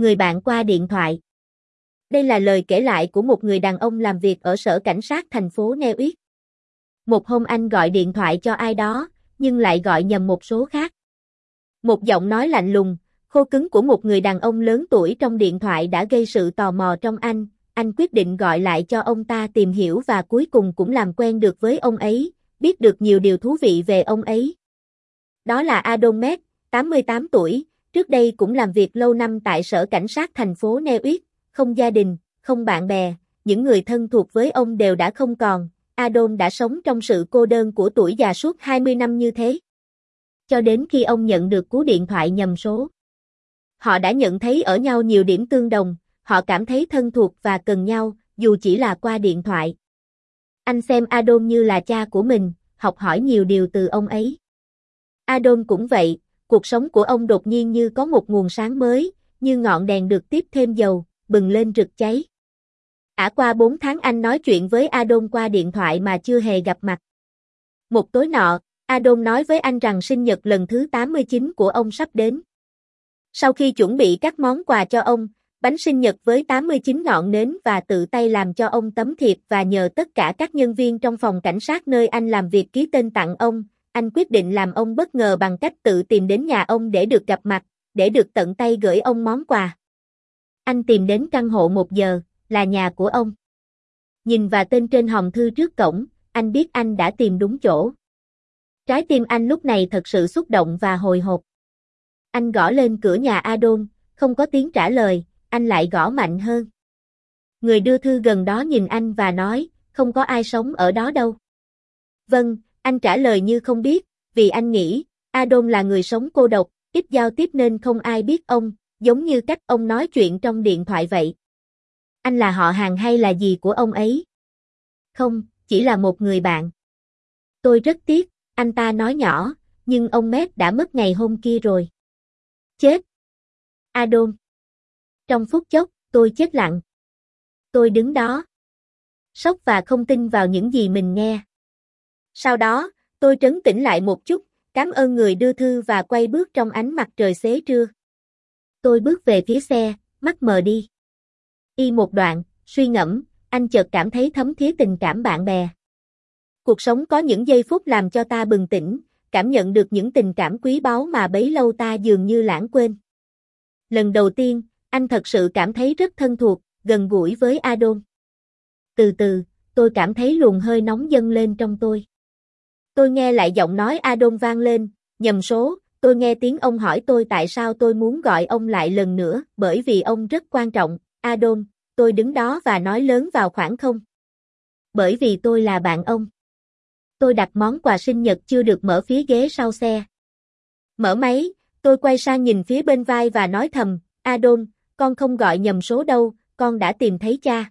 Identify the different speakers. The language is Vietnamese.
Speaker 1: người bạn qua điện thoại. Đây là lời kể lại của một người đàn ông làm việc ở sở cảnh sát thành phố Neo Yết. Một hôm anh gọi điện thoại cho ai đó, nhưng lại gọi nhầm một số khác. Một giọng nói lạnh lùng, khô cứng của một người đàn ông lớn tuổi trong điện thoại đã gây sự tò mò trong anh, anh quyết định gọi lại cho ông ta tìm hiểu và cuối cùng cũng làm quen được với ông ấy, biết được nhiều điều thú vị về ông ấy. Đó là Adon Met, 88 tuổi, trước đây cũng làm việc lâu năm tại sở cảnh sát thành phố Neo Uyết, không gia đình, không bạn bè, những người thân thuộc với ông đều đã không còn, Adon đã sống trong sự cô đơn của tuổi già suốt 20 năm như thế. Cho đến khi ông nhận được cú điện thoại nhầm số. Họ đã nhận thấy ở nhau nhiều điểm tương đồng, họ cảm thấy thân thuộc và cần nhau, dù chỉ là qua điện thoại. Anh xem Adon như là cha của mình, học hỏi nhiều điều từ ông ấy. Adon cũng vậy, cuộc sống của ông đột nhiên như có một nguồn sáng mới, như ngọn đèn được tiếp thêm dầu, bừng lên rực cháy. Ả qua 4 tháng anh nói chuyện với Adon qua điện thoại mà chưa hề gặp mặt. Một tối nọ, Adon nói với anh rằng sinh nhật lần thứ 89 của ông sắp đến. Sau khi chuẩn bị các món quà cho ông, bánh sinh nhật với 89 ngọn nến và tự tay làm cho ông tấm thiệp và nhờ tất cả các nhân viên trong phòng cảnh sát nơi anh làm việc ký tên tặng ông, anh quyết định làm ông bất ngờ bằng cách tự tìm đến nhà ông để được gặp mặt, để được tận tay gửi ông món quà. Anh tìm đến căn hộ một giờ, là nhà của ông. Nhìn và tên trên hòm thư trước cổng, anh biết anh đã tìm đúng chỗ. Trái tim anh lúc này thật sự xúc động và hồi hộp. Anh gõ lên cửa nhà Adon, không có tiếng trả lời, anh lại gõ mạnh hơn. Người đưa thư gần đó nhìn anh và nói, không có ai sống ở đó đâu. Vâng, anh trả lời như không biết, vì anh nghĩ, Adon là người sống cô độc, ít giao tiếp nên không ai biết ông, giống như cách ông nói chuyện trong điện thoại vậy. Anh là họ hàng hay là gì của ông ấy? Không, chỉ là một người bạn. Tôi rất tiếc, anh ta nói nhỏ, nhưng ông Mét đã mất ngày hôm kia rồi. Chết! Adon! Trong phút chốc, tôi chết lặng. Tôi đứng đó. Sốc và không tin vào những gì mình nghe. Sau đó, tôi trấn tĩnh lại một chút, cảm ơn người đưa thư và quay bước trong ánh mặt trời xế trưa. Tôi bước về phía xe, mắt mờ đi. Y một đoạn, suy ngẫm, anh chợt cảm thấy thấm thía tình cảm bạn bè. Cuộc sống có những giây phút làm cho ta bừng tỉnh, cảm nhận được những tình cảm quý báu mà bấy lâu ta dường như lãng quên. Lần đầu tiên, anh thật sự cảm thấy rất thân thuộc, gần gũi với Adon. Từ từ, tôi cảm thấy luồng hơi nóng dâng lên trong tôi. Tôi nghe lại giọng nói Adon vang lên, nhầm số, tôi nghe tiếng ông hỏi tôi tại sao tôi muốn gọi ông lại lần nữa, bởi vì ông rất quan trọng, Adon, tôi đứng đó và nói lớn vào khoảng không. Bởi vì tôi là bạn ông. Tôi đặt món quà sinh nhật chưa được mở phía ghế sau xe. Mở máy, tôi quay sang nhìn phía bên vai và nói thầm, Adon, con không gọi nhầm số đâu, con đã tìm thấy cha.